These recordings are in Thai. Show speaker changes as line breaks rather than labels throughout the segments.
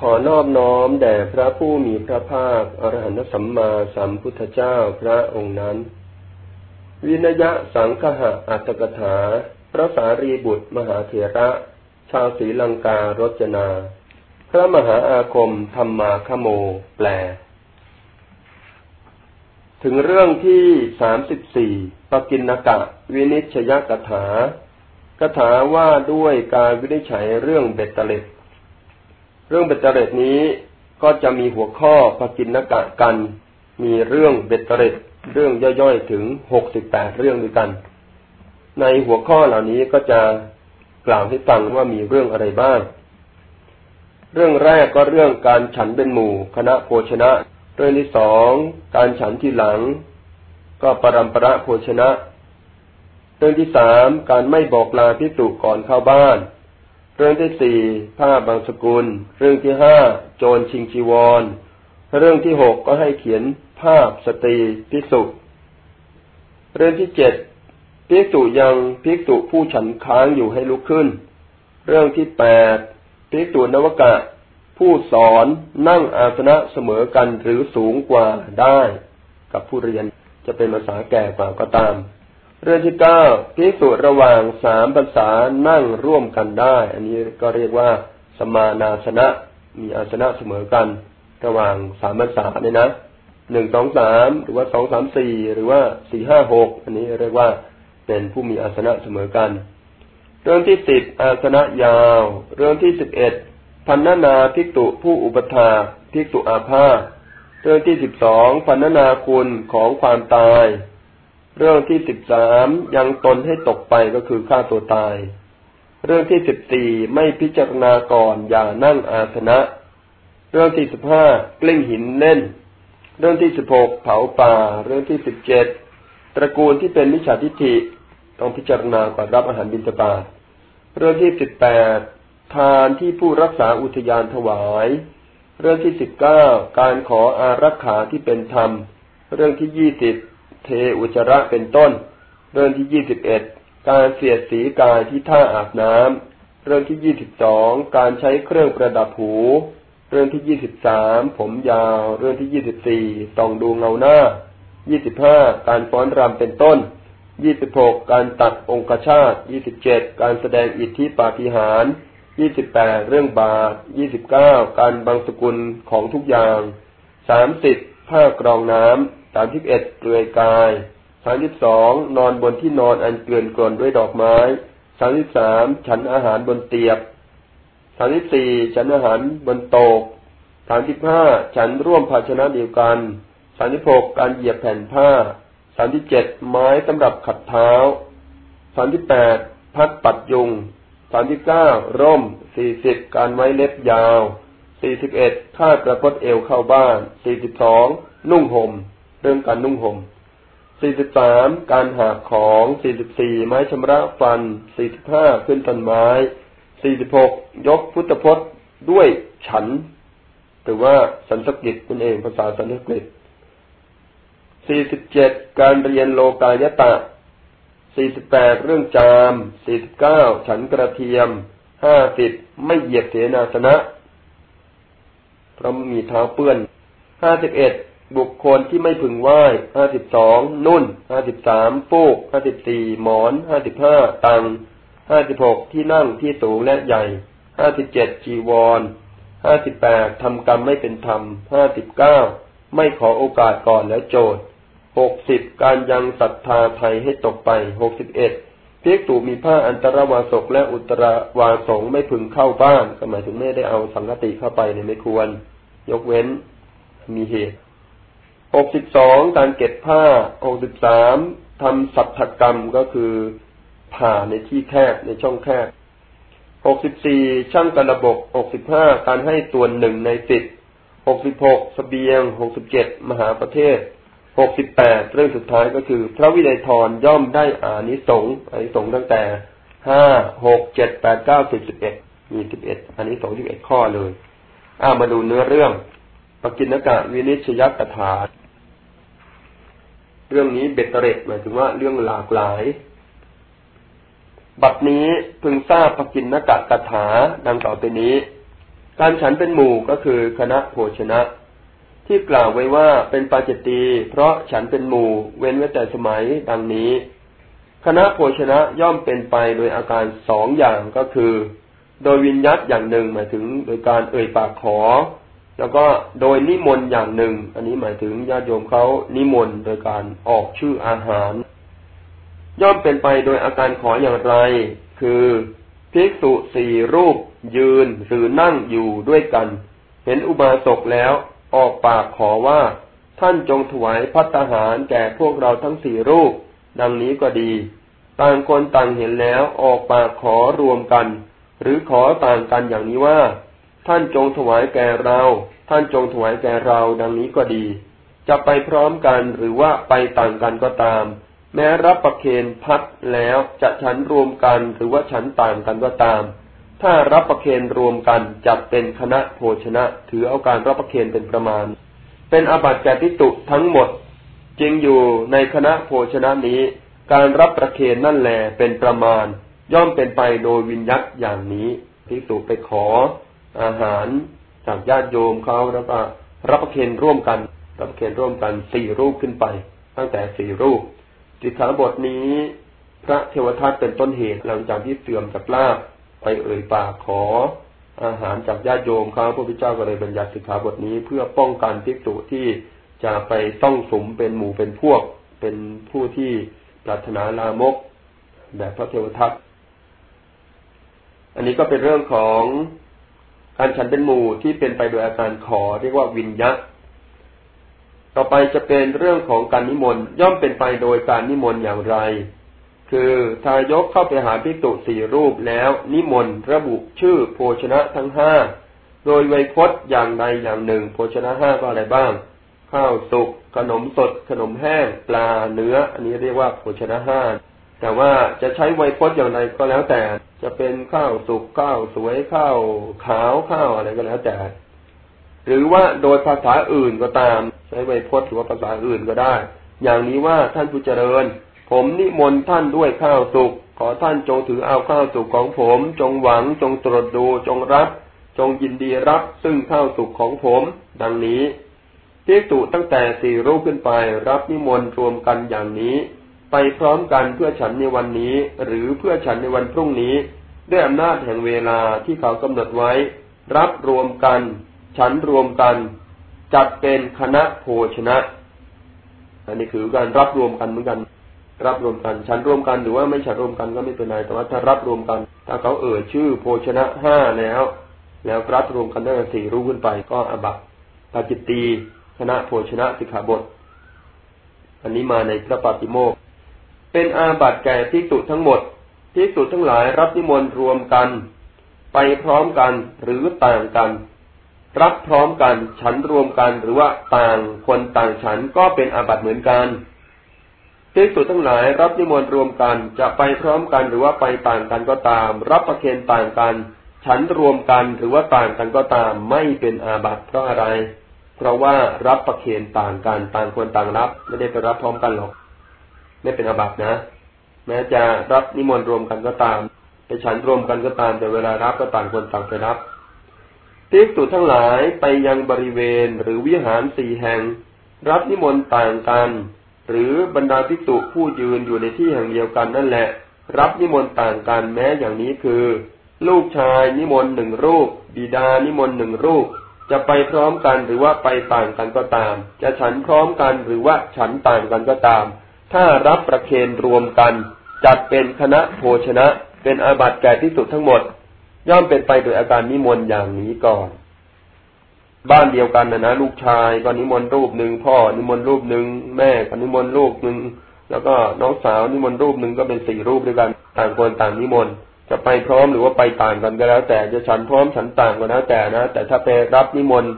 ขอนอบน้อมแด่พระผู้มีพระภาคอรหันตสัมมาสัมพุทธเจ้าพระองค์นั้น วินยะสังคหะอัตถกถา พระสารีบุตรมหาเถระ ชาวศรีลังการจนา พระมหาอาคมธรรมาคโม แปล ถึงเรื่องที่สามสิบสี่ปกินกะ วินิชยกถากถาว่าด้วยการวินิจฉัยเรื่องเบตเตเล็ด เรื่องเบตเตเรตนี้ก็จะมีหัวข้อปกินนกะกัน มีเรื่องเบตเตเรตเรื่องย่อยๆถึงหกสิบแปดเรื่องด้วยกัน ในหัวข้อเหล่านี้ก็จะกล่าวให้ฟังว่ามีเรื่องอะไรบ้าง เรื่องแรกก็เรื่องการฉันเป็นหมู่ คณะโภชนะ เรื่องที่สองการฉันที่หลัง ก็ปรำประโภชนะ เรื่องที่สามการไม่บอกลาพิสุก่อนเข้าบ้าน เรื่องที่สี่ผ้าบางสกุล เรื่องที่ห้าโจรชิงจีวร เรื่องที่หกก็ให้เขียนภาพสตรีพิสุเรื่องที่เจ็ดพิสุยังพิสุผู้ฉันค้างอยู่ให้ลุกขึ้น เรื่องที่แปดพิสุนวกะ ผู้สอนนั่งอาสนะเสมอกันหรือสูงกว่าได้ กับผู้เรียนจะเป็นภาษาแก่กว่าก็ตาม เรื่องที่เก้าพิสูจระหว่างสามภาษานั่งร่วมกันได้ อันนี้ก็เรียกว่า สมานาสนะ มีอาสนะเสมอกัน ระหว่างสามภาษาเนี่ยนะหนึ่งสองสามหรือว่าสองสามสี่หรือว่าสี่ห้าหกอันนี้เรียกว่าเป็นผู้มีอาสนะเสมอกัน เรื่องที่สิบอาสนะยาว เรื่องที่สิบเอ็ดพันนานาพิกตุผู้อุปถาพิกตุอาภาเรื่องที่สิบสองพันนานาคุณของความตาย เรื่องที่สิบสามยังตนให้ตกไปก็คือฆ่าตัวตาย เรื่องที่สิบสี่ไม่พิจารณาก่อนอย่านั่งอาสนะ เรื่องที่สิบห้ากลิ้งหินเล่น เรื่องที่สิบหกเผาป่า เรื่องที่สิบเจ็ดตระกูลที่เป็นมิจฉาทิฏฐิต้องพิจารณาก่อนรับอาหารบิณฑบาตเรื่องที่สิบแปดทานที่ผู้รักษาอุทยานถวาย เรื่องที่สิบเก้าการขออารักขาที่เป็นธรรม เรื่องที่ยี่สิบ เทอุจระเป็นต้น เรื่องที่ยี่สิบเอ็ดการเสียดสีกายที่ท่าอาบน้ำเรื่องที่ยี่สิบสองการใช้เครื่องประดับหู เรื่องที่ยี่สิบสามผมยาว เรื่องที่ยี่สิบสี่ต้องดูเงาหน้ายี่สิบห้าการฟ้อนรำเป็นต้นยี่สิบหกการตัดองคชาตยี่สิบเจ็ดการแสดงอิทธิปาฏิหาริย์ยี่สิบแปดเรื่องบาทยี่สิบเก้าการบางสกุลของทุกอย่างสามสิบผ้ากรองน้ำ สามสิบเอ็ดเปลือยกายสามสิบสองนอนบนที่นอนอันเกลื่อนกลนด้วยดอกไม้สามสิบสามฉันอาหารบนเตียบสามสิบสี่ฉันอาหารบนโต๊ะสามสิบห้าฉันร่วมภาชนะเดียวกันสามสิบหกการเหยียบแผ่นผ้าสามสิบเจ็ดไม้สำหรับขัดเท้าสามสิบแปดพัดปัดยุงสามสิบเก้าร่มสี่สิบการไว้เล็บยาวสี่สิบเอ็ดผ้ากระพดเอวเข้าบ้านสี่สิบสองนุ่งห่ม เรื่องการนุ่งห่ม 43 การหาของ 44 ไม้ชำระฟัน 45 ขึ้นต้นไม้ 46 ยกพุทธพจน์ด้วยฉัน หรือว่าสันสกฤตนั่นเองภาษาสันสกฤต47 การเรียนโลกายตะ 48 เรื่องจาม 49 ฉันกระเทียม 50 ไม่เหยียบเสนาสนะเพราะมีเท้าเปื้อน 51 บุคคลที่ไม่พึงไหว้ห้าสิบสองนุ่นห้าสิบสามฟูกห้าสิบสี่หมอนห้าสิบห้าตังห้าสิบหกที่นั่งที่สูงและใหญ่ห้าสิบเจ็ดจีวรห้าสิบแปดทำกรรมไม่เป็นธรรมห้าสิบเก้าไม่ขอโอกาสก่อนแล้วโจทย์หกสิบการยังศรัทธาไทยให้ตกไปหกสิบเอ็ดเพียกตูมีผ้าอันตรวาสกและอุตรวาสงไม่พึงเข้าบ้านก็หมายถึงไม่ได้เอาสังกติเข้าไปเนี่ยไม่ควร ยกเว้นมีเหตุ หกสิบสองการเก็บผ้าหกสิบสามทำสัพพกรรมก็คือผ่าในที่แคบในช่องแคบหกสิบสี่ช่างกระบกหกสิบห้าการให้ตัวนหนึ่งในสิบหกสิบหกสเบียงหกสิบเจ็ดมหาประเทศหกสิบแปดเรื่องสุดท้ายก็คือ พระวินัยทรย่อมได้อานิสงส์อานิสงส์ตั้งแต่ห้าหกเจ็ดแปดเก้าสิบสิบเอ็ดมีสิบเอ็ดอานิสงส์สิบเอ็ดข้อเลยอ้ามาดูเนื้อเรื่องปกินกะวินิชยกถา เรื่องนี้เบ็ดเตร็ดหมายถึงว่าเรื่องหลากหลาย บัดนี้พึงทราบปกินนกะกถาดังต่อไปนี้ การฉันเป็นหมู่ก็คือคณะโภชนะ ที่กล่าวไว้ว่าเป็นปาจิตีเพราะฉันเป็นหมู่ เว้นไว้แต่สมัยดังนี้ คณะโภชนะย่อมเป็นไปโดยอาการสองอย่างก็คือ โดยวิญญัตอย่างหนึ่งหมายถึงโดยการเอ่ยปากขอ แล้วก็โดยนิมนต์อย่างหนึ่ง อันนี้หมายถึงญาติโยมเขานิมนต์โดยการออกชื่ออาหาร ย่อมเป็นไปโดยอาการขออย่างไร คือภิกษุสี่รูป ยืนหรือนั่งอยู่ด้วยกัน เห็นอุบาสกแล้วออกปากขอว่า ท่านจงถวายพัตหารแก่พวกเราทั้งสี่รูป ดังนี้ก็ดี ต่างคนต่างเห็นแล้วออกปากขอรวมกัน หรือขอต่างกันอย่างนี้ว่า ท่านจงถวายแก่เรา ท่านจงถวายแก่เราดังนี้ก็ดี จะไปพร้อมกันหรือว่าไปต่างกันก็ตาม แม้รับประเคนพัดแล้วจะฉันรวมกันหรือว่าฉันต่างกันก็ตาม ถ้ารับประเคนรวมกันจับเป็นคณะโภชนะ ถือเอาการรับประเคนเป็นประมาณ เป็นอาบัติแก่ทิตุทั้งหมด จึงอยู่ในคณะโภชนะนี้ การรับประเคนนั่นแหลเป็นประมาณ ย่อมเป็นไปโดยวิญญัตอย่างนี้ทิตุไปขอ อาหารจากญาติโยมเขาแล้วก็รับประเคนร่วมกัน รับประเคนร่วมกันสี่รูปขึ้นไป ตั้งแต่สี่รูปสิกขาบทนี้ พระเทวทัตเป็นต้นเหตุหลังจากที่เสื่อมจากลาบไปเอ่ยปากขอ อาหารจากญาติโยมเขาพระพุทธเจ้าก็เลยบัญญัติสิกขาบทนี้เพื่อป้องกันภิกษุที่จะไปต้องสมเป็นหมู่เป็นพวก เป็นผู้ที่ปรารถนาลามกแบบพระเทวทัตอันนี้ก็เป็นเรื่องของ การฉันเป็นหมู่ที่เป็นไปโดยอาการขอเรียกว่าวิญญาตต่อไปจะเป็นเรื่องของการนิมนต์ย่อมเป็นไปโดยการนิมนต์อย่างไร คือทายกเข้าไปหาพิกตุสี่รูปแล้ว นิมนต์ระบุชื่อโภชนะทั้งห้าโดยไวยพจน์อย่างใดอย่างหนึ่ง โภชนะห้าก็อะไรบ้าง ข้าวสุกขนมสด ขนมแห้ง ปลาเนื้อ อันนี้เรียกว่าโภชนะห้า แต่ว่าจะใช้ไวยพจน์อย่างไรก็แล้วแต่ จะเป็นข้าวสุกข้าวสวยข้าวขาวข้าวอะไรก็แล้วแต่ หรือว่าโดยภาษาอื่นก็ตาม ใช้ไวยพจน์หรือว่าภาษาอื่นก็ได้ อย่างนี้ว่าท่านผู้เจริญ ผมนิมนต์ท่านด้วยข้าวสุกขอท่านจงถือเอาข้าวสุกของผม จงหวังจงตรวจดูจงรับ จงยินดีรับ ซึ่งข้าวสุกของผม ดังนี้พิสุตั้งแต่สี่รูปขึ้นไป รับนิมนต์รวมกันอย่างนี้ ไปพร้อมกันเพื่อฉันในวันนี้ หรือเพื่อฉันในวันพรุ่งนี้ ด้วยอำนาจแห่งเวลาที่เขากำหนดไว้ รับรวมกัน ฉันรวมกัน จัดเป็นคณะโภชนะ อันนี้คือการรับรวมกันเหมือนกัน รับรวมกัน ฉันรวมกันหรือว่าไม่ฉันรวมกันก็ไม่เป็นไรแต่ว่าถ้ารับรวมกัน ถ้าเขาเอ่ยชื่อโภชนะห้าแล้ว แล้วรับรวมกันได้สี่รูปขึ้นไปก็อบัตปาจิตตีคณะโภชนะสิกขาบท อันนี้มาในพระปฏิโมก เป็นอาบัติแก่ที่สุทั้งหมดที่สุทั้งหลายรับนิมนต์รวมกัน ไปพร้อมกันหรือต่างกัน รับพร้อมกันฉันรวมกันหรือว่าต่างคนต่างฉันก็เป็นอาบัติเหมือนกันภิกษุทั้งหลายรับนิมนต์รวมกันจะไปพร้อมกันหรือว่าไปต่างกันก็ตาม รับประเคนต่างกัน ฉันรวมกันหรือว่าต่างกันก็ตาม ไม่เป็นอาบัติเพราะอะไร เพราะว่ารับประเคนต่างกันต่างคนต่างรับ ไม่ได้ไปรับพร้อมกันหรอก ไม่เป็นอบัตินะ แม้จะรับนิมนต์รวมกันก็ตามไปฉันรวมกันก็ตามแต่เวลารับก็ต่างคนต่างไปรับภิกษุทั้งหลายไปยังบริเวณหรือวิหารสี่แห่ง รับนิมนต์ต่างกัน หรือบรรดาภิกษุผู้ยืนอยู่ในที่แห่งเดียวกันนั่นแหละ รับนิมนต์ต่างกันแม้อย่างนี้คือ ลูกชายนิมนต์หนึ่งรูป บิดานิมนต์หนึ่งรูป จะไปพร้อมกันหรือว่าไปต่างกันก็ตาม จะฉันพร้อมกันหรือว่าฉันต่างกันก็ตาม ถ้ารับประเคนรวมกัน จัดเป็นคณะโภชนะ เป็นอาบัติแก่ที่สุดทั้งหมด ย่อมเป็นไปโดยอาการนิมนต์อย่างนี้ก่อน บ้านเดียวกันนะนะลูกชายก็นิมนต์รูปหนึ่งพ่อนิมนต์รูปหนึ่งแม่ก็นิมนต์รูปหนึ่งแล้วก็น้องสาวนิมนต์รูปหนึ่งก็เป็นสี่รูปด้วยกัน ต่างคนต่างนิมนต์จะไปพร้อมหรือว่าไปต่างกันก็แล้ว แต่จะฉันพร้อมฉันต่างก็แล้วแต่นะ แต่ถ้าไปรับนิมนต์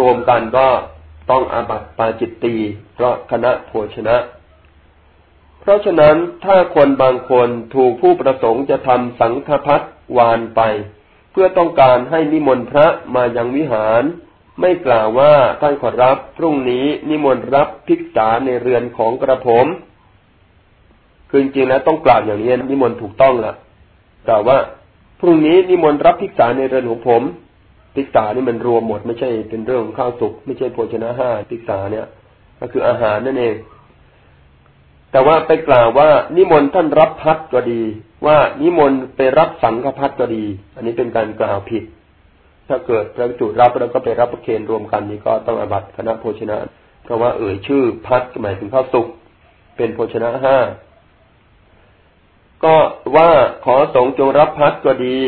รวมกันก็ต้องอาบัติปาจิตตีเพราะคณะโภชนะ เพราะฉะนั้นถ้าคนบางคนถูกผู้ประสงค์จะทำสังฆพัฒวานไป เพื่อต้องการให้นิมนต์พระมายังวิหาร ไม่กล่าวว่าท่านขอรับพรุ่งนี้นิมนต์รับภิกษาในเรือนของกระผมคือจริงๆแล้วต้องกล่าวอย่างนี้นิมนต์ถูกต้องละกล่าวว่า พรุ่งนี้นิมนต์รับภิกษาในเรือนของผมติกานี่มันรวมหมดไม่ใช่เป็นเรื่องข้าวสุกไม่ใช่โภชนะห้าติกาเนี่ย ก็คืออาหารนั่นเอง แต่ว่าไปกล่าวว่านิมนต์ท่านรับพัดก็ดี ว่านิมนต์ไปรับสังฆพัดก็ดี อันนี้เป็นการกล่าวผิด ถ้าเกิดพระจุรับแล้วก็ไปรับประเคนรวมกันนี้ก็ต้องอบัตคณะโภชนะ เพราะว่าเอ่ยชื่อพัดหมายถึงข้าวสุกเป็นโภชนะห้าก็ว่าขอสงจงรับพัดก็ดี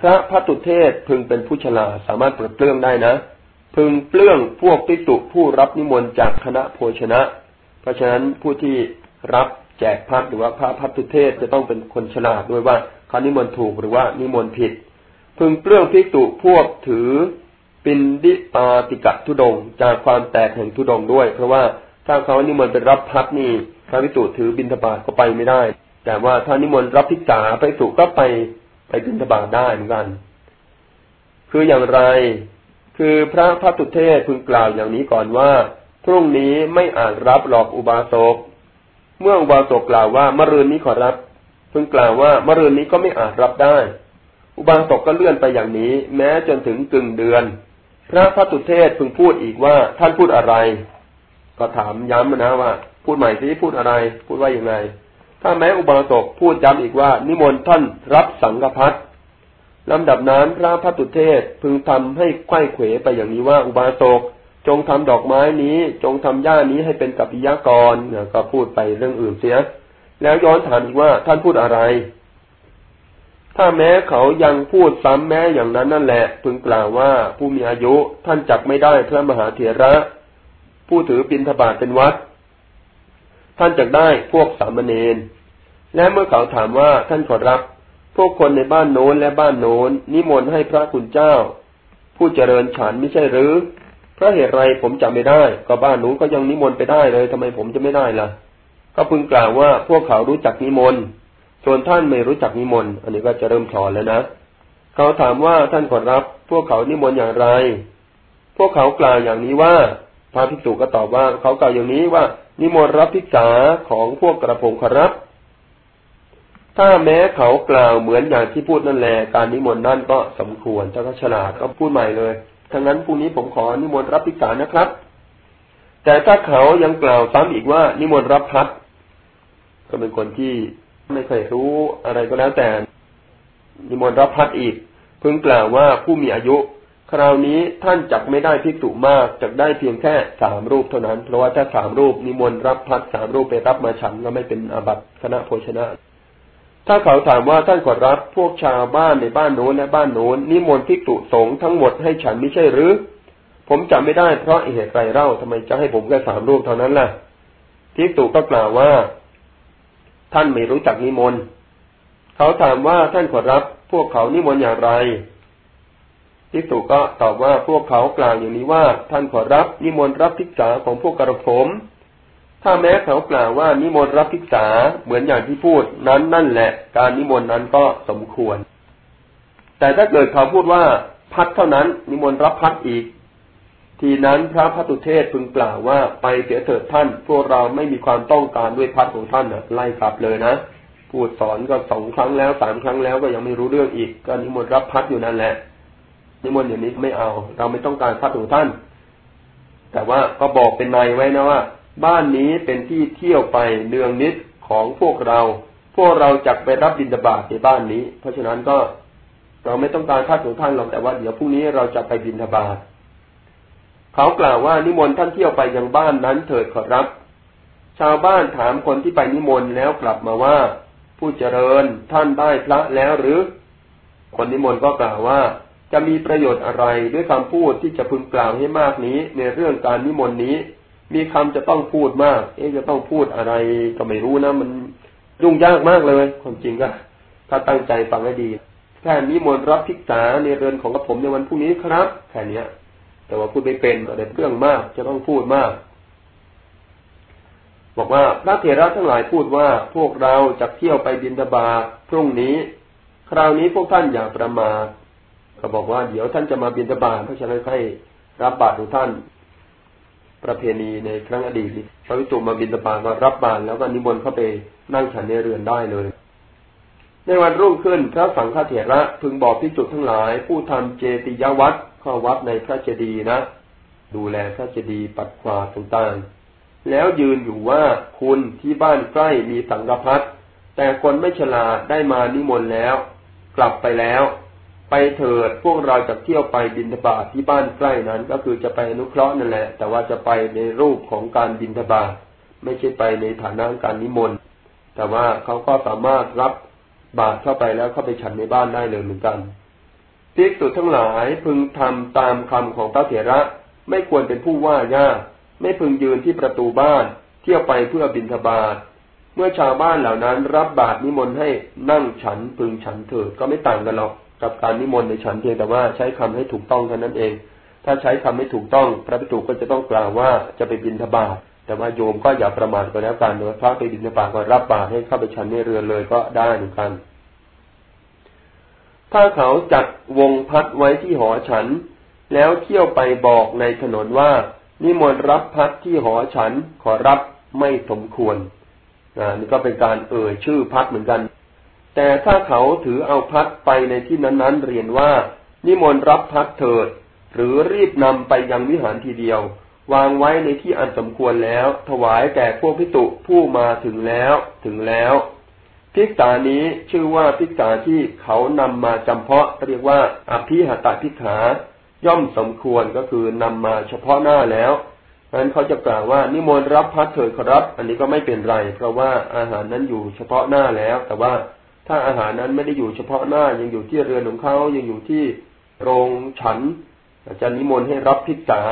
พระพัตุเทศพึงเป็นผู้ฉลาดสามารถเปิดเปลื้องได้นะ พึงเปลื้องพวกพิสุผู้รับนิมนต์จากคณะโภชนะ เพราะฉะนั้นผู้ที่ รับแจกพัดหรือว่าพระพัตุเทศจะต้องเป็นคนฉลาดด้วยว่าเขานิมนต์ถูกหรือว่านิมนต์ผิด พึงเปลื้องพิสุพวกถือปินดิปาติกะทุดงจากความแตกแห่งทุดงด้วย เพราะว่าถ้าเขานิมนต์เป็นรับพัดนี่พระพิสุถือบินทบาทก็ไปไม่ได้ แต่ว่าถ้านิมนต์รับพิกษาไปสุก็ไปไปบิณฑบาตได้เหมือนกัน คืออย่างไร คือพระพัตุเทศพึงกล่าวอย่างนี้ก่อนว่าพรุ่งนี้ไม่อาจรับหลอกอุบาสก เมื่ออุบาสกกล่าวว่ามรืนนี้ขอรับพึงกล่าวว่ามรืนนี้ก็ไม่อาจรับได้ อุบาสกก็เลื่อนไปอย่างนี้ แม้จนถึงกึ่งเดือน พระพัตุเทศพึงพูดอีกว่าท่านพูดอะไร ก็ถามย้ำนะว่า พูดใหม่สิพูดอะไร พูดว่าอย่างไงถ้าแม้อุบาสกพูดย้ำอีกว่า นิมนต์ท่านรับสังฆพัดลำดับนั้นพระพัตุเทศพึงทำให้ไข้เขวไปอย่างนี้ว่าอุบาสก จงทำดอกไม้นี้ จงทำหญ้านี้ให้เป็นกัปปิยากรก็พูดไปเรื่องอื่นเสีย แล้วย้อนถามอีกว่าท่านพูดอะไร ถ้าแม้เขายังพูดซ้ำแม้อย่างนั้นนั่นแหละ พึงกล่าวว่าผู้มีอายุท่านจักไม่ได้พระมหาเถระ ผู้ถือปินทบาทเป็นวัด ท่านจะได้พวกสามเณรและเมื่อเขาถามว่าท่านขอรับ พวกคนในบ้านโน้นและบ้านโน้นนิมนต์ให้พระคุณเจ้า ผู้เจริญฉันไม่ใช่หรือ ราะเหตุไรผมจำไม่ได้ ก็บ้านนู้นก็ยังนิมนต์ไปได้เลยทำไมผมจะไม่ได้ล่ะ ก็พึงกล่าวว่าพวกเขารู้จักนิมนต์ส่วนท่านไม่รู้จักนิมนต์อันนี้ก็จะเริ่มถอนแล้วนะเขาถามว่าท่านขอรับ พวกเขานิมนต์อย่างไร พวกเขากล่าวอย่างนี้ว่าพระภิกษุก็ตอบว่า เขากล่าวอย่างนี้ว่า นิมนต์รับพิกษาของพวกกระผมขรับ ถ้าแม้เขากล่าวเหมือนอย่างที่พูดนั่นแหละการนิมนต์นั่นก็สมควรถ้าเขาฉลาดก็พูดใหม่เลย ทั้งนั้นพรุ่งนี้ผมขอนิมนต์รับพิกษานะครับ แต่ถ้าเขายังกล่าวซ้ำอีกว่า นิมนต์รับพัดก็เป็นคนที่ไม่เคยรู้อะไรก็แล้วแต่ นิมนต์รับพัดอีกเพิ่งกล่าวว่าผู้มีอายุ คราวนี้ท่านจักไม่ได้พิกตุมากจักได้เพียงแค่สามรูปเท่านั้น เพราะว่าถ้าสามรูปนิมนต์รับพัดสามรูปไปรับมาฉันก็ไม่เป็นอาบัติคณะโภชนะ ถ้าเขาถามว่าท่านขอรับพวกชาวบ้านในบ้านโน้นและบ้านโน้นนิมนต์พิกตุสงทั้งหมดให้ฉันไม่ใช่หรือ ผมจำไม่ได้เพราะเหตุไรเล่าทำไมจะให้ผมแค่สามรูปเท่านั้นล่ะพิกตุก็กล่าวว่า ท่านไม่รู้จักนิมนต์เขาถามว่าท่านขอรับ พวกเขานิมนต์อย่างไรภิกษุก็ตอบว่าพวกเขากล่าวอย่างนี้ว่า ท่านขอรับนิมนต์รับภิกษาของพวกกระผม ถ้าแม้เขากล่าวว่านิมนต์รับภิกษาเหมือนอย่างที่พูดนั้นนั่นแหละ การนิมนต์นั้นก็สมควร แต่ถ้าเกิดเขาพูดว่าพัดเท่านั้น นิมนต์รับพัดอีก ทีนั้นพระพัตุเทศพึงกล่าวว่าไปเสียเถิดท่าน พวกเราไม่มีความต้องการด้วยพัดของท่านนะไล่กลับเลยนะพูดสอนก็สองครั้งแล้วสามครั้งแล้วก็ยังไม่รู้เรื่องอีก ก็นิมนต์รับพัดอยู่นั่นแหละ นิมนต์อย่างนี้ไม่เอา เราไม่ต้องการพัดของท่าน แต่ว่าก็บอกเป็นในไว้นะว่า บ้านนี้เป็นที่เที่ยวไปเนืองนิดของพวกเรา พวกเราจักไปรับบิณฑบาตในบ้านนี้ เพราะฉะนั้นก็เราไม่ต้องการพัดของท่านหรอกแต่ว่าเดี๋ยวพรุ่งนี้เราจะไปบิณฑบาตเขากล่าวว่านิมนต์ท่านเที่ยวไปยังบ้านนั้นเถิดขอรับ ชาวบ้านถามคนที่ไปนิมนต์แล้วกลับมาว่า ผู้เจริญท่านได้พระแล้วหรือ คนนิมนต์ก็กล่าวว่าจะมีประโยชน์อะไรด้วยคำพูดที่จะพึงกล่าวให้มากนี้ในเรื่องการนิมนต์นี้ มีคำจะต้องพูดมาก เอ๊จะต้องพูดอะไรก็ไม่รู้นะมันยุ่งยากมากเลย ความจริงก็ถ้าตั้งใจฟังให้ดีแค่นิมนต์รับพิกษาในเรือนของกระผมในวันพรุ่งนี้ครับแค่นี้แต่ว่าพูดไม่เป็นก็ได้เรื่องมาก จะต้องพูดมาก บอกว่าพระเถระทั้งหลายพูดว่าพวกเราจะเที่ยวไปบินตบาพรุ่งนี้ คราวนี้พวกท่านอย่าประมาทก็บอกว่าเดี๋ยวท่านจะมาบินตบาเพราะฉะนั้นให้รับบาตรของท่าน ประเพณีในครั้งอดีตพระวิสุมาบินตบาตก็รับบาตรแล้วก็นิมนต์เข้าไปนั่งฉันในเรือนได้เลย ในวันรุ่งขึ้นพระสังฆเถระพึงบอกพิจุทั้งหลาย ผู้ทำเจติยวัดข้อวัดในพระเจดีย์นะ ดูแลพระเจดีย์ปัดกวาดต่างๆ แล้วยืนอยู่ว่าคุณที่บ้านใกล้มีสังฆพัดแต่คนไม่ฉลาดได้มานิมนต์แล้ว กลับไปแล้ว ไปเถิดพวกเราจะเที่ยวไปบินทบาทที่บ้านใกล้นั้น ก็คือจะไปอนุเคราะห์นั่นแหละ แต่ว่าจะไปในรูปของการบินทบาทไม่ใช่ไปในฐานะการนิมนต์แต่ว่าเขาก็สามารถรับบาตรเข้าไปแล้วเข้าไปฉันในบ้านได้เลยเหมือนกันภิกษุทั้งหลายพึงทำตามคำของพระเถระ ไม่ควรเป็นผู้ว่ายากไม่พึงยืนที่ประตูบ้าน เที่ยวไปเพื่อบินทบาทเมื่อชาวบ้านเหล่านั้น รับบาตรนิมนต์ให้นั่งฉันพึงฉันเถิดก็ไม่ต่างกันหรอก กับการนิมนต์ในฉันเพียงแต่ว่าใช้คำให้ถูกต้องเท่านั้นเอง ถ้าใช้คำไม่ถูกต้อง พระภิกษุก็จะต้องกล่าวว่าจะไปบินทบาทแต่ว่าโยมก็อย่าประมาทก็แล้วกันโดยพระไปบิณฑบาตก็รับบาตรให้เข้าไปฉันในเรือนเลยก็ได้เหมือนกัน ถ้าเขาจัดวงพัดไว้ที่หอฉัน แล้วเที่ยวไปบอกในถนนว่า นิมนต์รับพัดที่หอฉันขอรับไม่สมควรนี่ก็เป็นการเอ่ยชื่อพัดเหมือนกัน แต่ถ้าเขาถือเอาพัดไปในที่นั้นๆ เรียนว่า นิมนต์รับพัดเถิด หรือรีบนำไปยังวิหารทีเดียว วางไว้ในที่อันสมควรแล้ว ถวายแก่พวกพิตุผู้มาถึงแล้วถึงแล้วพิกษานี้ชื่อว่าพิกษาที่เขานำมาจำเพาะเรียกว่าอภิหตพิกขา ย่อมสมควรก็คือนำมาเฉพาะหน้าแล้วนั้นเขาจะกล่าวว่านิมนต์รับพัดเถิดครับ อันนี้ก็ไม่เป็นไร เพราะว่าอาหารนั้นอยู่เฉพาะหน้าแล้ว แต่ว่า ถ้าอาหารนั้นไม่ได้อยู่เฉพาะหน้ายังอยู่ที่เรือนของเขายังอยู่ที่โรงฉันจะนิมนต์ให้รับพิกษา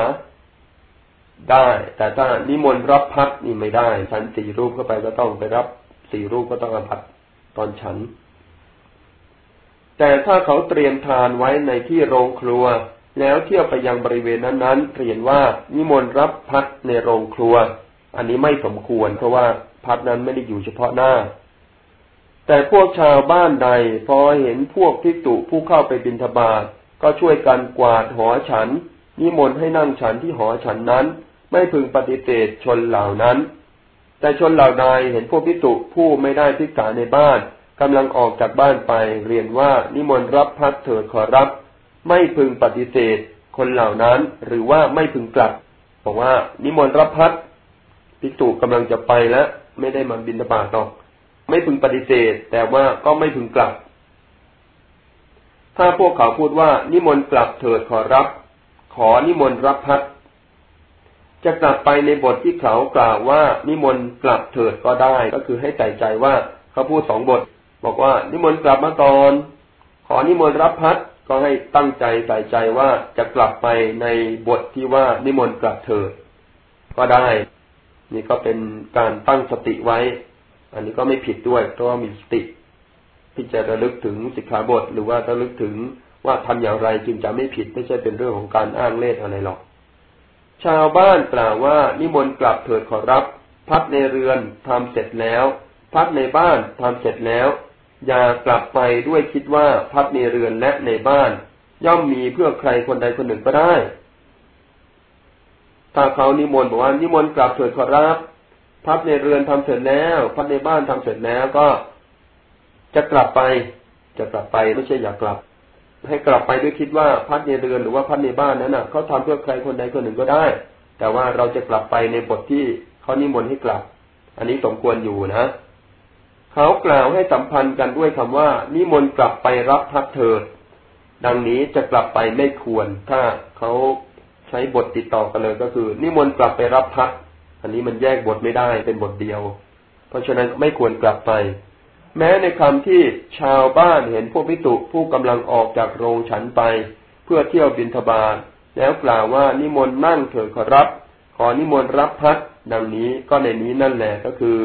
ได้ แต่ถ้านิมนต์รับพัดนี่ไม่ได้ ฉันสี่รูปเข้าไปก็ต้องไปรับสี่รูปก็ต้องอภัดตอนฉัน แต่ถ้าเขาเตรียมทานไว้ในที่โรงครัว แล้วเที่ยวไปยังบริเวณนั้นๆเรียนว่านิมนต์รับพัดในโรงครัว อันนี้ไม่สมควร เพราะว่าพัดนั้นไม่ได้อยู่เฉพาะหน้า แต่พวกชาวบ้านใดพอเห็นพวกพิกตุผู้เข้าไปบิณฑบาตก็ช่วยกันกวาดหอฉัน นิมนต์ให้นั่งฉันที่หอฉันนั้น ไม่พึงปฏิเสธชนเหล่านั้น แต่ชนเหล่าใดเห็นพวกพิจุผู้ไม่ได้พิกาในบ้านกำลังออกจากบ้านไปเรียนว่านิมนต์รับพัดเถิดขอรับ ไม่พึงปฏิเสธ คนเหล่านั้นหรือว่าไม่พึงกลับบอกว่า นิมนต์รับพัดพิจุกำลังจะไปแล้วไม่ได้มาบินบาตหรอก ไม่พึงปฏิเสธ แต่ว่าก็ไม่พึงกลับ ถ้าพวกเขาพูดว่า นิมนต์กลับเถิดขอรับ ขอนิมนต์รับพัดจะกลับไปในบทที่เขากล่าวว่านิมนต์กลับเถิดก็ได้ ก็คือให้ใส่ใจว่าเขาพูดสองบท บอกว่า นิมนต์กลับมาก่อน ขอนิมนต์รับพัดก็ให้ตั้งใจใส่ใจว่าจะกลับไปในบทที่ว่านิมนต์กลับเถิดก็ได้ นี่ก็เป็นการตั้งสติไว้ อันนี้ก็ไม่ผิดด้วยเพราะว่ามีสติที่จะระลึกถึงสิกขาบท หรือว่าระลึกถึงว่าทำอย่างไรจึงจะไม่ผิดไม่ใช่เป็นเรื่องของการอ้างเล่อะไรหรอก ชาวบ้านกล่าวว่านิมนต์กลับเถิดขอรับ พัดในเรือนทำเสร็จแล้ว พัดในบ้านทำเสร็จแล้ว อย่ากลับไปด้วยคิดว่าพัดในเรือนและในบ้าน ย่อมมีเพื่อใครคนใดคนหนึ่งก็ได้ ถ้าเขานิมนต์บอกว่านิมนต์กลับเถิดขอรับ พัดในเรือนทำเสร็จแล้ว พัดในบ้านทำเสร็จแล้วก็จะกลับไป จะกลับไปไม่ใช่อยากกลับ ให้กลับไปด้วยคิดว่าพัดในเรือนหรือว่าพัดในบ้านนั้นน่ะเขาทำเพื่อใครคนใดคนหนึ่งก็ได้ แต่ว่าเราจะกลับไปในบทที่เขานิมนต์ให้กลับ อันนี้สมควรอยู่นะเขากล่าวให้สัมพันธ์กันด้วยคำว่า นิมนต์กลับไปรับพัดเถิดดังนี้จะกลับไปไม่ควร ถ้าเขาใช้บทติดต่อกันเลยก็คือ นิมนต์กลับไปรับพัด อันนี้มันแยกบทไม่ได้เป็นบทเดียว เพราะฉะนั้นไม่ควรกลับไป แม้ในคำที่ชาวบ้านเห็นพวกพิตุผู้กำลังออกจากโรงฉันไป เพื่อเที่ยวบินทบาทแล้วกล่าวว่านิมนต์นั่งเถิดขอรับ ขอนิมนต์รับพัดดังนี้ก็ในนี้นั่นแหละก็คือ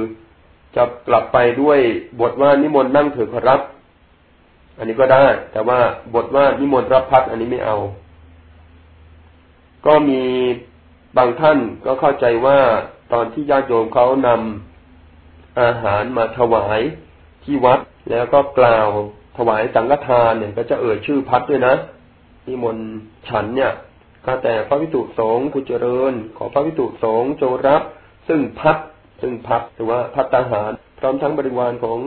จะกลับไปด้วยบทว่านิมนต์นั่งเถิดขอรับ อันนี้ก็ได้ แต่ว่าบทว่านิมนต์รับพัดอันนี้ไม่เอา ก็มี บางท่านก็เข้าใจว่าตอนที่ญาติโยมเขานำอาหารมาถวายที่วัด แล้วก็กล่าวถวายสังฆทานเนี่ยก็จะเอ่ยชื่อพัดด้วยนะนิมนต์ฉันเนี่ยก็แต่พระวิตุสงฆ์ผู้เจริญ ขอพระวิตุสงฆ์จงรับ ซึ่งพัดซึ่งพัดหรือว่าพัดทหาร พร้อมทั้งบริวารของ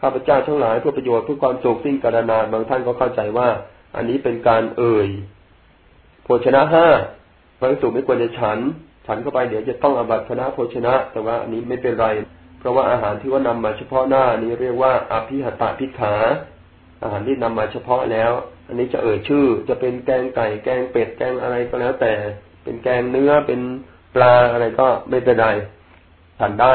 ข้าพเจ้าทั้งหลายเพื่อประโยชน์เพื่อความสุขสิ้นกาลนานบางท่านก็เข้าใจว่า อันนี้เป็นการเอ่ยโภชนะห้า พระสุไม่ควรจะฉัน ฉันเข้าไปเดี๋ยวจะต้องอบัตคณะโภชนะ แต่ว่าอันนี้ไม่เป็นไร เพราะว่าอาหารที่ว่านำมาเฉพาะหน้านี้เรียกว่าอภิหัตาพิขา อาหารที่นำมาเฉพาะแล้ว อันนี้จะเอ่ยชื่อ จะเป็นแกงไก่ แกงเป็ด แกงอะไรก็แล้ว แต่ เป็นแกงเนื้อ เป็นปลาอะไรก็ไม่เป็นไรฉันได้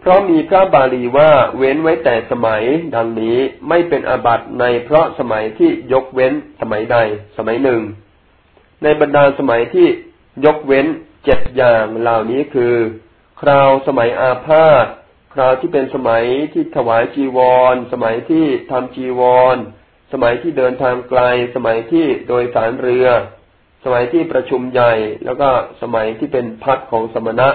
เพราะมีพระบาลีว่าเว้นไว้แต่สมัย ดังนี้ไม่เป็นอาบัติในเพราะสมัยที่ยกเว้นสมัยใดสมัยหนึ่ง ในบรรดาสมัยที่ยกเว้นเจ็ดอย่างเหล่านี้คือ คราวสมัยอาพาธคราวที่เป็นสมัยที่ถวายจีวร สมัยที่ทำจีวร สมัยที่เดินทางไกล สมัยที่โดยสารเรือ สมัยที่ประชุมใหญ่ แล้วก็สมัยที่เป็นพัดของสมณะ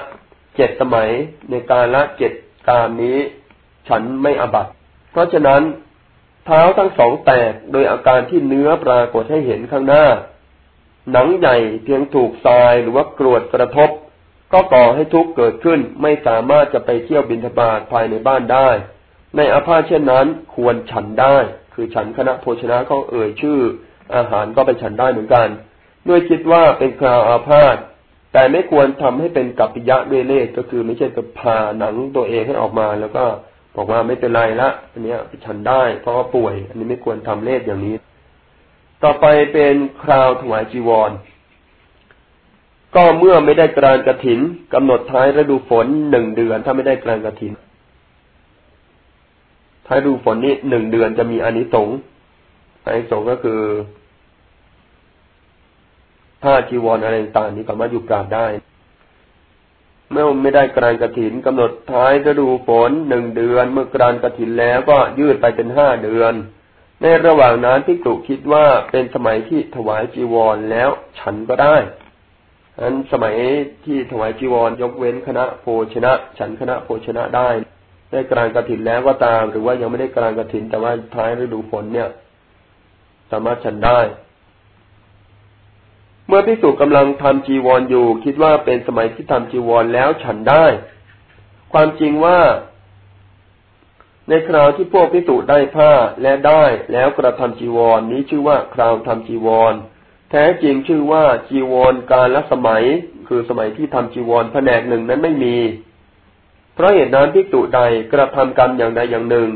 เจ็ดสมัยในการละเจ็ดการนี้ ฉันไม่อบัตเพราะฉะนั้น เท้าทั้งสองแตกโดยอาการที่เนื้อปรากฏให้เห็นข้างหน้า หนังใหญ่เพียงถูกทรายหรือว่ากรวดกระทบ ก็ก่อให้ทุกข์เกิดขึ้นไม่สามารถจะไปเที่ยวบินทบาทภายในบ้านได้ ในอาภาเช่นนั้นควรฉันได้ คือฉันคณะโภชนะเขาเอ่ยชื่อ อาหารก็ไปฉันได้เหมือนกันด้วยคิดว่าเป็นคราวอาพาธแต่ไม่ควรทำให้เป็นกัปปิยะด้วยเลขก็คือไม่ใช่กับพาหนังตัวเองให้ออกมาแล้วก็บอกว่าไม่เป็นไรละอันนี้ฉันได้เพราะว่าป่วย อันนี้ไม่ควรทำเลขอย่างนี้ ต่อไปเป็นคราวถวายจีวร ก็เมื่อไม่ได้กรานกระถินกำหนดท้ายฤดูฝนหนึ่งเดือน ถ้าไม่ได้กรานกระถิน ท้ายฤดูฝนนี้หนึ่งเดือนจะมีอนิสงส์อนิสงส์ก็คือผ้าจีวรอะไรต่างๆนี้สามารถอยู่กราบได้ เมื่อไม่ได้กรานกระถินกำหนดท้ายฤดูฝนหนึ่งเดือน เมื่อกรานกระถินแล้วก็ยืดไปเป็นห้าเดือน ในระหว่างนั้นที่ตุคิดว่าเป็นสมัยที่ถวายจีวรแล้วฉันก็ได้ฉะนั้นสมัยที่ถวายจีวรยกเว้นคณะโภชนะ ฉันคณะโภชนะได้ได้กรานกระถินแล้วก็ตาม หรือว่ายังไม่ได้กรานกระถิน แต่ว่าท้ายฤดูฝนเนี่ย สามารถฉันได้ เมื่อพิสุกำลังทำจีวรออยู่ คิดว่าเป็นสมัยที่ทำจีวรแล้วฉันได้ ความจริงว่า ในคราวที่พวกพิสุได้ผ้าและได้แล้วกระทำจีวรนนี้ชื่อว่าคราวทำจีวร แท้จริงชื่อว่าจีวรการละสมัย คือสมัยที่ทำจีวรแผนกหนึ่งนั้นไม่มี เพราะเหตุนั้นพิสุใดกระทำกรรมอย่างใดอย่างหนึ่ง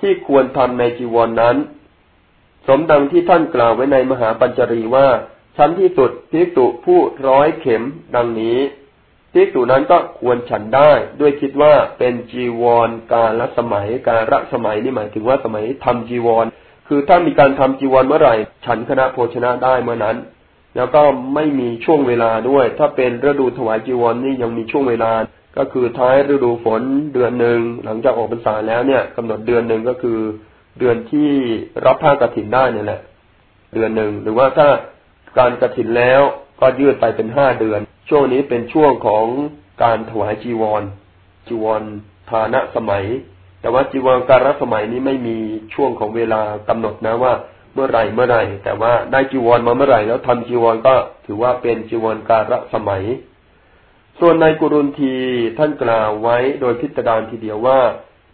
ที่ควรทำในจีวรนนั้น สมดังที่ท่านกล่าวไว้ในมหาปัญจรีว่าชั้นที่สุดภิกษุผู้ร้อยเข็มดังนี้ ภิกษุนั้นก็ควรฉันได้ด้วยคิดว่าเป็นจีวรการละสมัยการละสมัยนี่หมายถึงว่าสมัยทำจีวร คือถ้ามีการทำจีวรเมื่อไหร่ ฉันคณะโภชนะได้เมื่อนั้น แล้วก็ไม่มีช่วงเวลาด้วย ถ้าเป็นฤดูถวายจีวรนี่ยังมีช่วงเวลา ก็คือท้ายฤดูฝนเดือนหนึ่งหลังจากออกพรรษาแล้วเนี่ยกำหนดเดือนหนึ่งก็คือ เดือนที่รับผ้ากรถินได้เนี่ยแหละ เดือนหนึ่งหรือว่าถ้าการกระถินแล้วก็ยืดไปเป็นห้าเดือน ช่วงนี้เป็นช่วงของการถวายจีวร จีวรฐานะสมัย แต่ว่าจีวรการรัสมัยนี้ไม่มีช่วงของเวลากำหนดนะว่าเมื่อไรเมื่อไรแต่ว่าได้จีวรมาเมื่อไรแล้วทำจีวรก็ถือว่าเป็นจีวรการะสมัย ส่วนในกุรุนทีท่านกล่าวไว้โดยพิจารณาทีเดียวว่า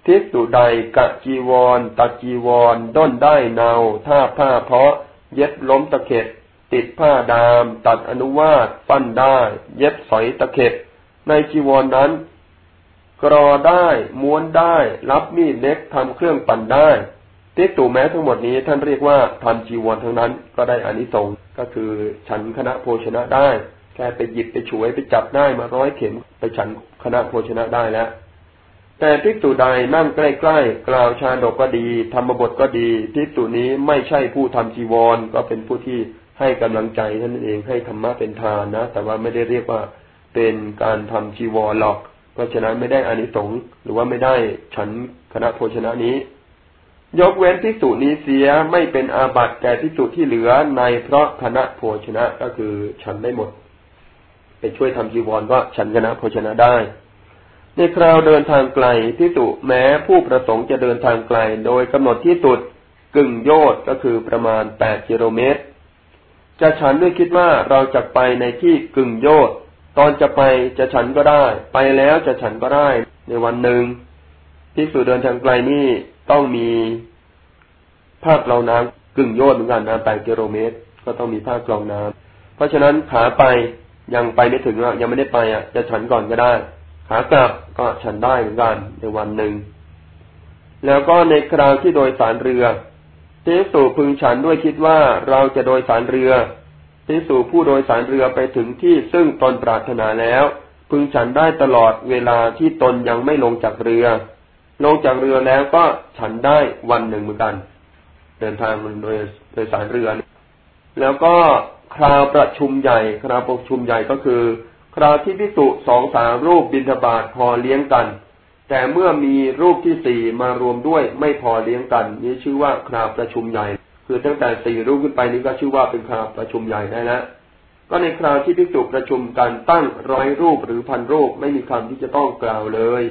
ทิสุใดกะจีวรตัดจีวร ด้นได้เนาท่าผ้าเพาะ เย็ดล้มตะเข็ด ติดผ้าดาม ตัดอนุวาสปั้นได้ เย็บสอยตะเข็บ ในจีวรนนั้น กรอได้ ม้วนได้ รับมีดเล็กทำเครื่องปั่นได้ติตูแม้ทั้งหมดนี้ท่านเรียกว่าทำจีวรทั้งนั้นก็ได้อานิสงส์ก็คือฉันคณะโภชนะได้ แค่ไปหยิบไปฉวยไปจับได้มาร้อยเข็มไปฉันคณะโภชนะได้แล้ว แต่พิกตุใดนั่งใกล้ๆกล่าวชาดกก็ดีธรรมบทก็ดีพิกตุนี้ไม่ใช่ผู้ทำจีวรก็เป็นผู้ที่ ให้กำลังใจท่านเองให้ธรรมะเป็นทานนะ แต่ว่าไม่ได้เรียกว่าเป็นการทำจีวรหรอก เพราะฉะนั้นไม่ได้อานิสงส์หรือว่าไม่ได้ฉันคณะโภชนะนี้ ยกเว้นพิสูจนี้เสียไม่เป็นอาบัติแก่พิสูจที่เหลือในเพราะคณะโภชนะก็คือฉันได้หมด ไปช่วยทำจีวรก็ฉันคณะโภชนะได้ในคราวเดินทางไกลพิสุแม้ผู้ประสงค์จะเดินทางไกล โดยกำหนดที่สุดกึ่งโยชก็คือประมาณแปดกิโลเมตร จะฉันด้วยคิดว่าเราจะไปในที่กึ่งโยดตอนจะไปจะฉันก็ได้ ไปแล้วจะฉันก็ได้ ในวันหนึ่งภิกษุเดินทางไกลนี่ต้องมีภาคกรองน้ำกึ่งโยชน์เหมือนกันนะแปดกิโลเมตร ก็ต้องมีภาคกรองน้ำเพราะฉะนั้นขาไปยังไปไม่ถึงอะยังไม่ได้ไปอะ จะฉันก่อนก็ได้ ขากลับก็ฉันได้เหมือนกันในวันหนึ่ง แล้วก็ในคราวที่โดยสารเรือ เทสุพึงฉันด้วยคิดว่าเราจะโดยสารเรือเทสุผู้โดยสารเรือไปถึงที่ซึ่งตนปรารถนาแล้ว พึงฉันได้ตลอดเวลาที่ตนยังไม่ลงจากเรือ ลงจากเรือแล้วก็ฉันได้วันหนึ่งเหมือนกัน เดินทางโดยโดยสารเรือ แล้วก็คราวประชุมใหญ่คราวประชุมใหญ่ก็คือ คราวที่พิสุสองสามรูปบินทบาทพอเลี้ยงกัน แต่เมื่อมีรูปที่สี่มารวมด้วยไม่พอเลี้ยงกัน นี้ชื่อว่าคราประชุมใหญ่ คือตั้งแต่สี่รูปขึ้นไปนี้ก็ชื่อว่าเป็นคราประชุมใหญ่ได้แล้วก็ในคราวที่พิจุประชุมกันตั้งร้อยรูปหรือพันรูปไม่มีคำที่จะต้องกล่าวเลย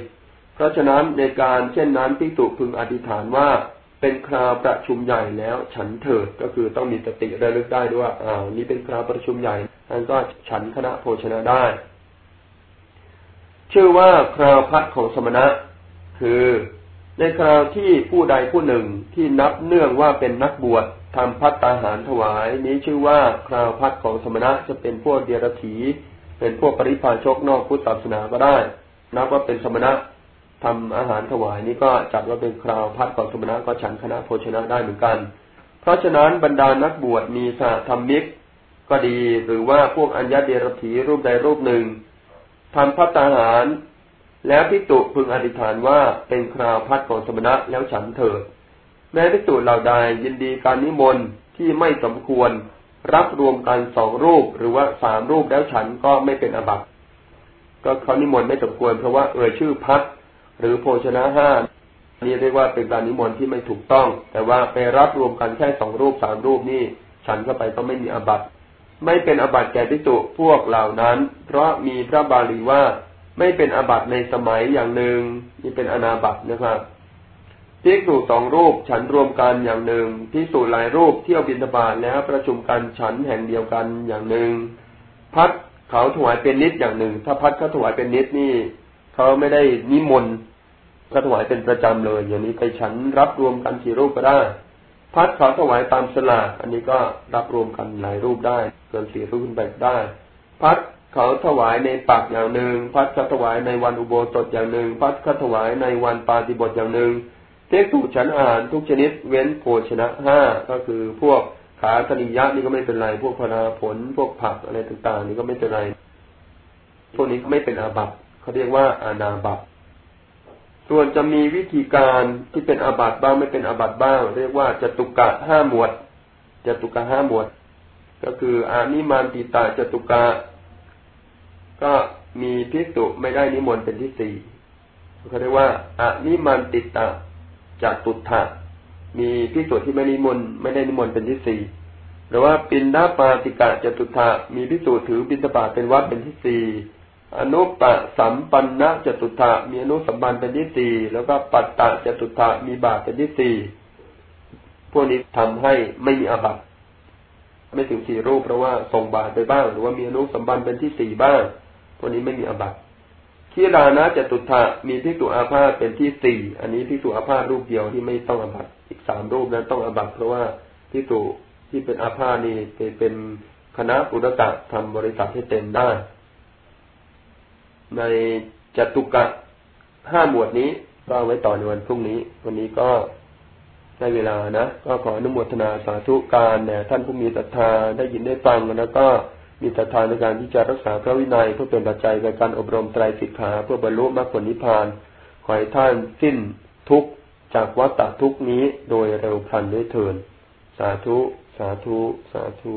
เพราะฉะนั้นในการเช่นนั้นพิจุพึงอธิษฐานว่าเป็นคราวประชุมใหญ่แล้วฉันเถิดก็คือต้องมีสติระลึกได้ด้วยว่าอ่า นี้เป็นคราวประชุมใหญ่ท่านก็ฉันคณะโภชนะได้ ชื่อว่าคราวพัดของสมณะ คือในคราวที่ผู้ใดผู้หนึ่งที่นับเนื่องว่าเป็นนักบวชทำพัดตาหารถวาย นี้ชื่อว่าคราวพัดของสมณะจะเป็นพวกเดียรถี เป็นพวกปริพาชกนอกพุทธศาสนาก็ได้ นับว่าเป็นสมณะทำอาหารถวายนี้ก็จัดว่าเป็นคราวพัดของสมณะก็ฉันคณะโภชนะได้เหมือนกัน เพราะฉะนั้นบรรดานักบวชมีสหธรรมิก ก็ดีหรือว่าพวกอัญญาเดรถีรูปใดรูปหนึ่ง ทำพัตตาหาร แล้วพิจุพึงอธิษฐานว่าเป็นคราวพัดของสมณะแล้วฉันเถิดแม้พิจุเหล่าใดยินดีการนิมนต์ที่ไม่สมควร รับรวมกันสองรูปหรือว่าสามรูปแล้วฉันก็ไม่เป็นอบัตก็เขานิมนต์ไม่สมควรเพราะว่าเอ่ยชื่อพัดหรือโภชนะห้านี่เรียกว่าเป็นการนิมนต์ที่ไม่ถูกต้อง แต่ว่าไปรับรวมกันแค่สองรูปสามรูปนี่ ฉันเข้าไปก็ไม่มีอบัติ ไม่เป็นอบัติแก่พิจุพวกเหล่านั้น เพราะมีพระบาลีว่าไม่เป็นอบัติในสมัยอย่างหนึ่งนี่เป็นอนาบัตินะครับพิจุสองรูปฉันรวมกันอย่างหนึ่งพิจุหลายรูปเที่ยวบินทบาทแล้วประชุมกันฉันแห่งเดียวกันอย่างหนึ่ง พัดเขาถวายเป็นนิดอย่างหนึ่ง ถ้าพัดเขาถวายเป็นนิดนี่เขาไม่ได้นิมนต์เขาถวายเป็นประจำเลย อย่างนี้ไปฉันรับรวมกันกี่รูปก็ได้ พัดเขาถวายตามสลากอันนี้ก็รับรวมกันหลายรูปได้เกินสี่รูปขึ้นไปได้ พัดเขาถวายในปักอย่างหนึ่ง พัดเขาถวายในวันอุโบสถอย่างหนึ่ง พัดเขาถวายในวันปาติบทอย่างหนึ่งเทกตุฉันอาหารทุกชนิดเว้นโภชนะห้าก็คือพวกขาธนิยะนี่ก็ไม่เป็นไร พวกพนาผล พวกผักอะไรต่างๆ นี่ก็ไม่เป็นไร พวกนี้ไม่เป็นอาบัติเขาเรียกว่าอานาบัติ ส่วนจะมีวิธีการที่เป็นอาบัติบ้างไม่เป็นอาบัติบ้าง เรียกว่าจตุกะห้าหมวดจตุกะห้าหมวด ก็คืออานิมานติตาจตุกะก็มีพิสุไม่ได้นิมนต์เป็นที่สี่เขาเรียกว่าอานิมานติตาจตุถะมีพิสุที่ไม่นิมนต์ไม่ได้นิมนต์เป็นที่สี่หรือว่าปินดาปาติกะจตุถะมีพิสุถือบิณฑบาตเป็นวัดเป็นที่สี่ อนุปะสัมปันนะจตุถะมีอนุสัมบันเป็นที่สี่แล้วก็ปัตตะจตุถะมีบาปเป็นที่สี่พวกนี้ทำให้ไม่มีอาบัติไม่ถึงสี่รูปเพราะว่าส่งบาตไปบ้าง หรือว่ามีอนุสัมบันเป็นที่สี่บ้าง พวกนี้ไม่มีอาบัติขีลานะจตุถะมีพิจุอาภาเป็นที่สี่อันนี้พิจุอาภารูปเดียวที่ไม่ต้องอาบัติอีกสามรูปนั้นต้องอาบัติเพราะว่าพิจุที่เป็นอาภาษนี่เป็นคณะปุรตะทำบริษัทให้เต็มได้ ในจตุกะห้าหมวดนี้ก็ไว้ต่อในวันพรุ่งนี้ วันนี้ก็ได้เวลานะ ก็ขออนุโมทนาสาธุการแด่ท่านผู้มีศรัทธาได้ยินได้ฟังแล้วก็มีศรัทธาในการที่จะรักษาพระวินัยเพื่อเป็นปัจจัยในการอบรมไตรสิกขาเพื่อบรรลุมรรคผลนิพพาน ขอให้ท่านสิ้นทุกจากวัฏฏะทุกนี้โดยเร็วพลันด้วยเถินสาธุ สาธุ สาธุ